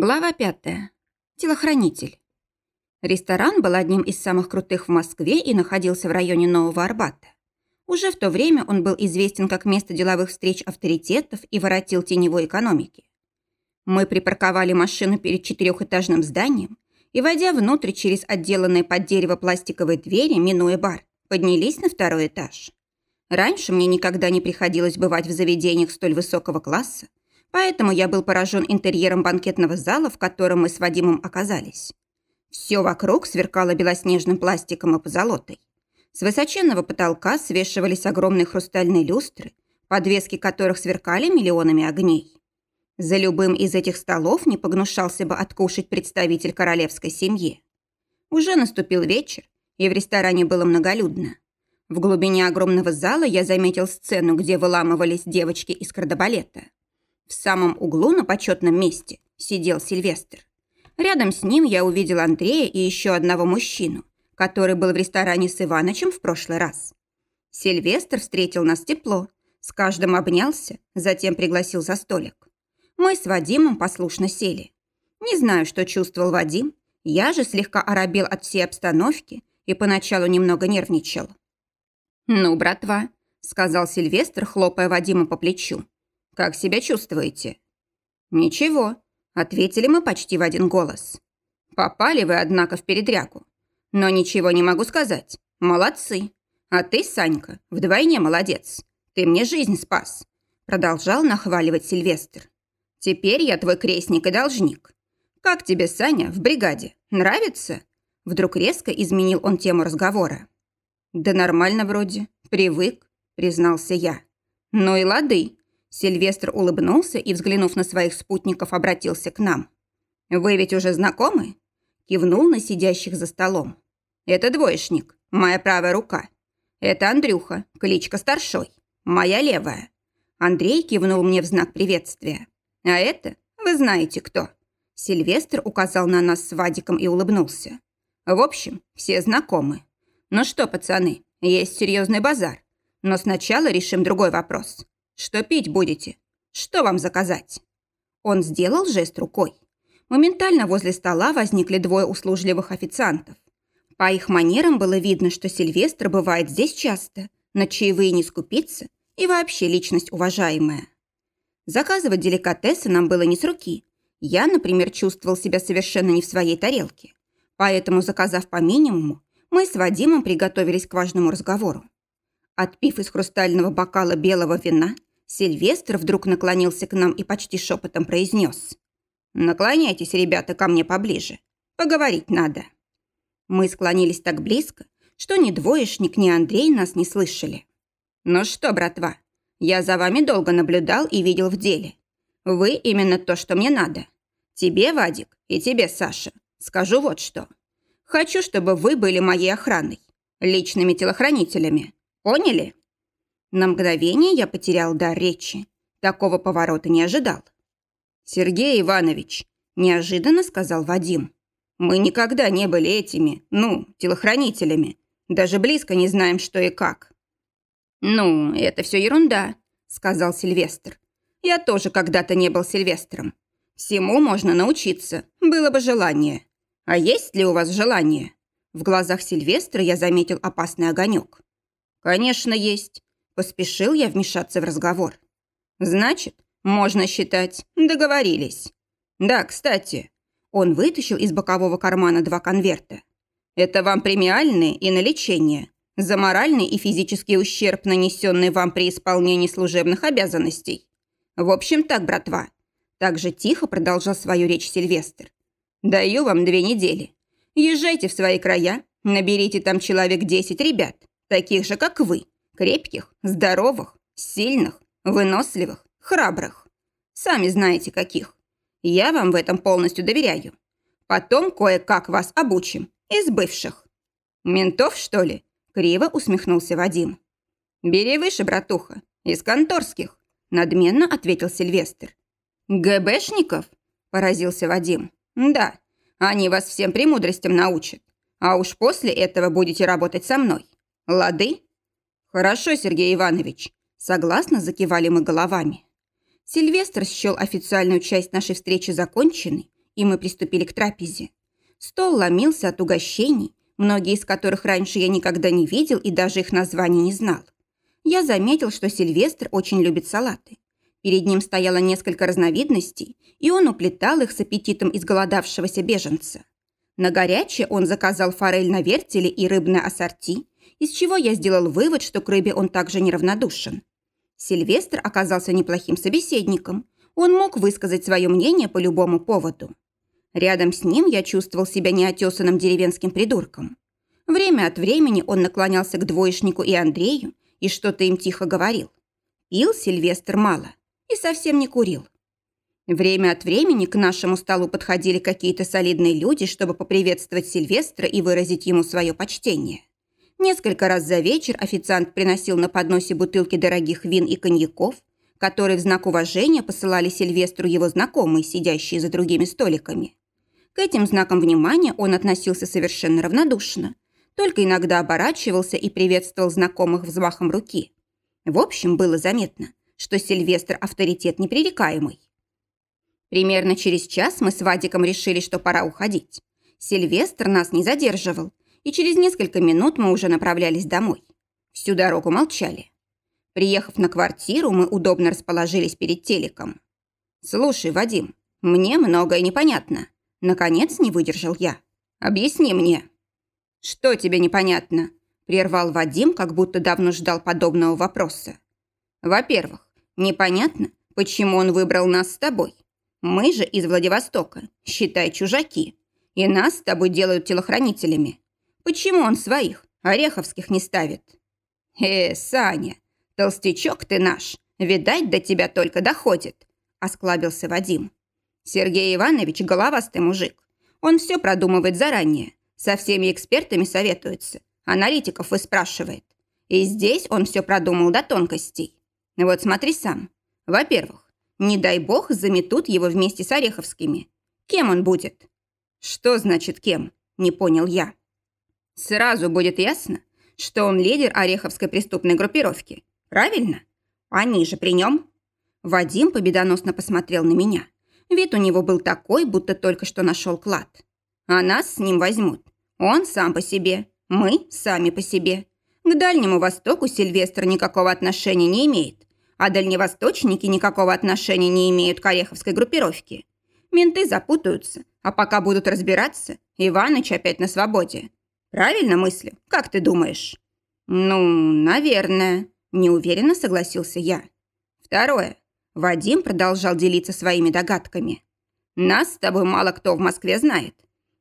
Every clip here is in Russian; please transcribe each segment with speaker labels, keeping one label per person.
Speaker 1: Глава пятая. Телохранитель. Ресторан был одним из самых крутых в Москве и находился в районе Нового Арбата. Уже в то время он был известен как место деловых встреч авторитетов и воротил теневой экономики. Мы припарковали машину перед четырехэтажным зданием и, войдя внутрь через отделанные под дерево пластиковые двери, минуя бар, поднялись на второй этаж. Раньше мне никогда не приходилось бывать в заведениях столь высокого класса, Поэтому я был поражен интерьером банкетного зала, в котором мы с Вадимом оказались. Все вокруг сверкало белоснежным пластиком и позолотой. С высоченного потолка свешивались огромные хрустальные люстры, подвески которых сверкали миллионами огней. За любым из этих столов не погнушался бы откушать представитель королевской семьи. Уже наступил вечер, и в ресторане было многолюдно. В глубине огромного зала я заметил сцену, где выламывались девочки из кардебалета. В самом углу на почетном месте сидел Сильвестр. Рядом с ним я увидел Андрея и еще одного мужчину, который был в ресторане с Иванычем в прошлый раз. Сильвестр встретил нас тепло, с каждым обнялся, затем пригласил за столик. Мы с Вадимом послушно сели. Не знаю, что чувствовал Вадим, я же слегка оробел от всей обстановки и поначалу немного нервничал. «Ну, братва», — сказал Сильвестр, хлопая Вадима по плечу, как себя чувствуете?» «Ничего», — ответили мы почти в один голос. «Попали вы, однако, в передрягу. Но ничего не могу сказать. Молодцы. А ты, Санька, вдвойне молодец. Ты мне жизнь спас», — продолжал нахваливать Сильвестр. «Теперь я твой крестник и должник. Как тебе, Саня, в бригаде? Нравится?» Вдруг резко изменил он тему разговора. «Да нормально вроде. Привык», — признался я. «Ну и лады», Сильвестр улыбнулся и, взглянув на своих спутников, обратился к нам. «Вы ведь уже знакомы?» Кивнул на сидящих за столом. «Это двоечник, моя правая рука. Это Андрюха, кличка Старшой, моя левая». Андрей кивнул мне в знак приветствия. «А это вы знаете кто». Сильвестр указал на нас с Вадиком и улыбнулся. «В общем, все знакомы. Ну что, пацаны, есть серьезный базар. Но сначала решим другой вопрос. «Что пить будете? Что вам заказать?» Он сделал жест рукой. Моментально возле стола возникли двое услужливых официантов. По их манерам было видно, что Сильвестр бывает здесь часто, на чаевые не скупиться и вообще личность уважаемая. Заказывать деликатесы нам было не с руки. Я, например, чувствовал себя совершенно не в своей тарелке. Поэтому, заказав по минимуму, мы с Вадимом приготовились к важному разговору. Отпив из хрустального бокала белого вина, Сильвестр вдруг наклонился к нам и почти шепотом произнес. «Наклоняйтесь, ребята, ко мне поближе. Поговорить надо». Мы склонились так близко, что ни двоечник, ни Андрей нас не слышали. «Ну что, братва, я за вами долго наблюдал и видел в деле. Вы именно то, что мне надо. Тебе, Вадик, и тебе, Саша, скажу вот что. Хочу, чтобы вы были моей охраной, личными телохранителями. Поняли?» На мгновение я потерял дар речи. Такого поворота не ожидал. «Сергей Иванович», – неожиданно сказал Вадим, – «мы никогда не были этими, ну, телохранителями. Даже близко не знаем, что и как». «Ну, это все ерунда», – сказал Сильвестр. «Я тоже когда-то не был Сильвестром. Всему можно научиться, было бы желание. А есть ли у вас желание?» В глазах Сильвестра я заметил опасный огонек. «Конечно, есть. Поспешил я вмешаться в разговор. Значит, можно считать, договорились. Да, кстати, он вытащил из бокового кармана два конверта. Это вам премиальные и на лечение. За моральный и физический ущерб, нанесенный вам при исполнении служебных обязанностей. В общем так, братва. Так же тихо продолжал свою речь Сильвестр. Даю вам две недели. Езжайте в свои края, наберите там человек десять ребят, таких же, как вы, Крепких, здоровых, сильных, выносливых, храбрых. Сами знаете, каких. Я вам в этом полностью доверяю. Потом кое-как вас обучим. Из бывших. Ментов, что ли? Криво усмехнулся Вадим. Бери выше, братуха. Из конторских. Надменно ответил Сильвестр. ГБшников? Поразился Вадим. Да, они вас всем премудростям научат. А уж после этого будете работать со мной. Лады? «Хорошо, Сергей Иванович», – согласно закивали мы головами. Сильвестр счел официальную часть нашей встречи законченной и мы приступили к трапезе. Стол ломился от угощений, многие из которых раньше я никогда не видел и даже их названий не знал. Я заметил, что Сильвестр очень любит салаты. Перед ним стояло несколько разновидностей, и он уплетал их с аппетитом изголодавшегося беженца. На горячее он заказал форель на вертеле и рыбное ассорти, из чего я сделал вывод, что к рыбе он также неравнодушен. Сильвестр оказался неплохим собеседником. Он мог высказать свое мнение по любому поводу. Рядом с ним я чувствовал себя неотесанным деревенским придурком. Время от времени он наклонялся к двоечнику и Андрею и что-то им тихо говорил. Пил Сильвестр мало и совсем не курил. Время от времени к нашему столу подходили какие-то солидные люди, чтобы поприветствовать Сильвестра и выразить ему свое почтение. Несколько раз за вечер официант приносил на подносе бутылки дорогих вин и коньяков, которые в знак уважения посылали Сильвестру его знакомые, сидящие за другими столиками. К этим знакам внимания он относился совершенно равнодушно, только иногда оборачивался и приветствовал знакомых взмахом руки. В общем, было заметно, что Сильвестр авторитет непререкаемый. Примерно через час мы с Вадиком решили, что пора уходить. Сильвестр нас не задерживал, и через несколько минут мы уже направлялись домой. Всю дорогу молчали. Приехав на квартиру, мы удобно расположились перед телеком. «Слушай, Вадим, мне многое непонятно». Наконец не выдержал я. «Объясни мне». «Что тебе непонятно?» Прервал Вадим, как будто давно ждал подобного вопроса. «Во-первых, непонятно, почему он выбрал нас с тобой. Мы же из Владивостока, считай, чужаки. И нас с тобой делают телохранителями. Почему он своих, ореховских, не ставит? Э, Саня, толстячок ты наш, видать, до тебя только доходит, осклабился Вадим. Сергей Иванович головастый мужик. Он все продумывает заранее, со всеми экспертами советуется, аналитиков выспрашивает. И здесь он все продумал до тонкостей. Вот смотри сам. Во-первых, не дай бог заметут его вместе с Ореховскими. Кем он будет? Что значит кем? Не понял я. Сразу будет ясно, что он лидер Ореховской преступной группировки. Правильно? Они же при нем. Вадим победоносно посмотрел на меня. Вид у него был такой, будто только что нашел клад. А нас с ним возьмут. Он сам по себе, мы сами по себе. К Дальнему Востоку Сильвестр никакого отношения не имеет, а дальневосточники никакого отношения не имеют к Ореховской группировке. Менты запутаются, а пока будут разбираться, Иваныч опять на свободе. Правильно мыслю? Как ты думаешь?» «Ну, наверное», – неуверенно согласился я. Второе. Вадим продолжал делиться своими догадками. «Нас с тобой мало кто в Москве знает.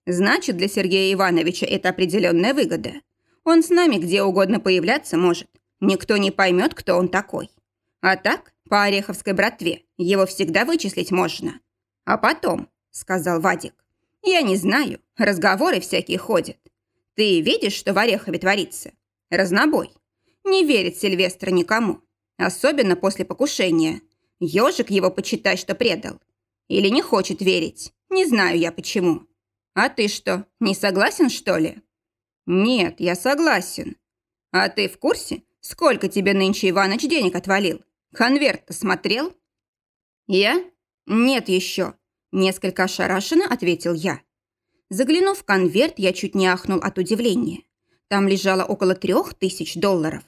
Speaker 1: Значит, для Сергея Ивановича это определенная выгода. Он с нами где угодно появляться может. Никто не поймет, кто он такой. А так, по Ореховской братве, его всегда вычислить можно. А потом, сказал Вадик, я не знаю, разговоры всякие ходят. Ты видишь, что в Орехове творится? Разнобой. Не верит Сильвестр никому. Особенно после покушения. Ежик его почитай, что предал. Или не хочет верить. Не знаю я почему. А ты что, не согласен, что ли? Нет, я согласен. А ты в курсе, сколько тебе нынче Иваныч денег отвалил? Конверт-то смотрел? Я? Нет еще. Несколько ошарашенно ответил я. Заглянув в конверт, я чуть не ахнул от удивления. Там лежало около трех тысяч долларов.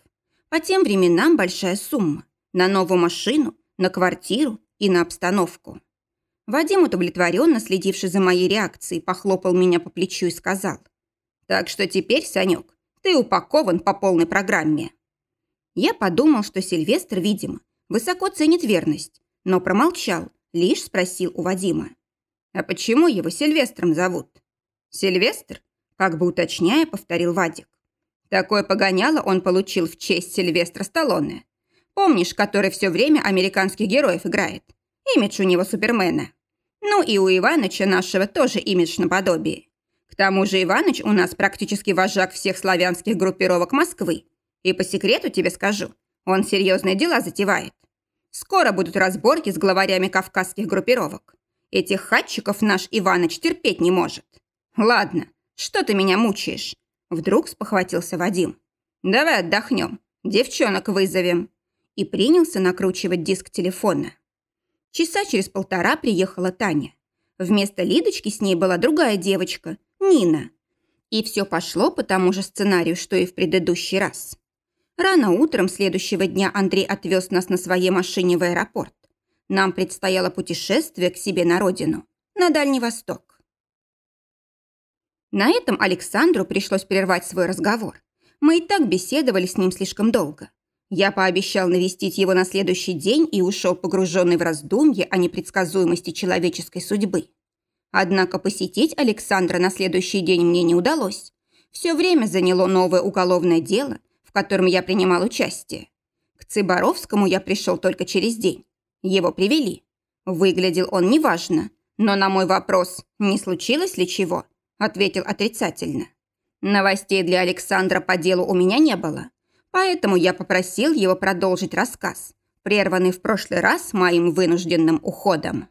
Speaker 1: По тем временам большая сумма. На новую машину, на квартиру и на обстановку. Вадим, удовлетворенно следивший за моей реакцией, похлопал меня по плечу и сказал. «Так что теперь, Санек, ты упакован по полной программе». Я подумал, что Сильвестр, видимо, высоко ценит верность, но промолчал, лишь спросил у Вадима. «А почему его Сильвестром зовут?» «Сильвестр?» – как бы уточняя, повторил Вадик. Такое погоняло он получил в честь Сильвестра Сталлоне. Помнишь, который все время американских героев играет? Имидж у него Супермена. Ну и у Иваныча нашего тоже имидж наподобие. К тому же Иваныч у нас практически вожак всех славянских группировок Москвы. И по секрету тебе скажу, он серьезные дела затевает. Скоро будут разборки с главарями кавказских группировок. Этих хатчиков наш Иваныч терпеть не может. «Ладно, что ты меня мучаешь?» Вдруг спохватился Вадим. «Давай отдохнем, девчонок вызовем». И принялся накручивать диск телефона. Часа через полтора приехала Таня. Вместо Лидочки с ней была другая девочка, Нина. И все пошло по тому же сценарию, что и в предыдущий раз. Рано утром следующего дня Андрей отвез нас на своей машине в аэропорт. Нам предстояло путешествие к себе на родину, на Дальний Восток. На этом Александру пришлось прервать свой разговор. Мы и так беседовали с ним слишком долго. Я пообещал навестить его на следующий день и ушел погруженный в раздумье о непредсказуемости человеческой судьбы. Однако посетить Александра на следующий день мне не удалось. Все время заняло новое уголовное дело, в котором я принимал участие. К Цыборовскому я пришел только через день. Его привели. Выглядел он неважно, но на мой вопрос, не случилось ли чего, ответил отрицательно. Новостей для Александра по делу у меня не было, поэтому я попросил его продолжить рассказ, прерванный в прошлый раз моим вынужденным уходом.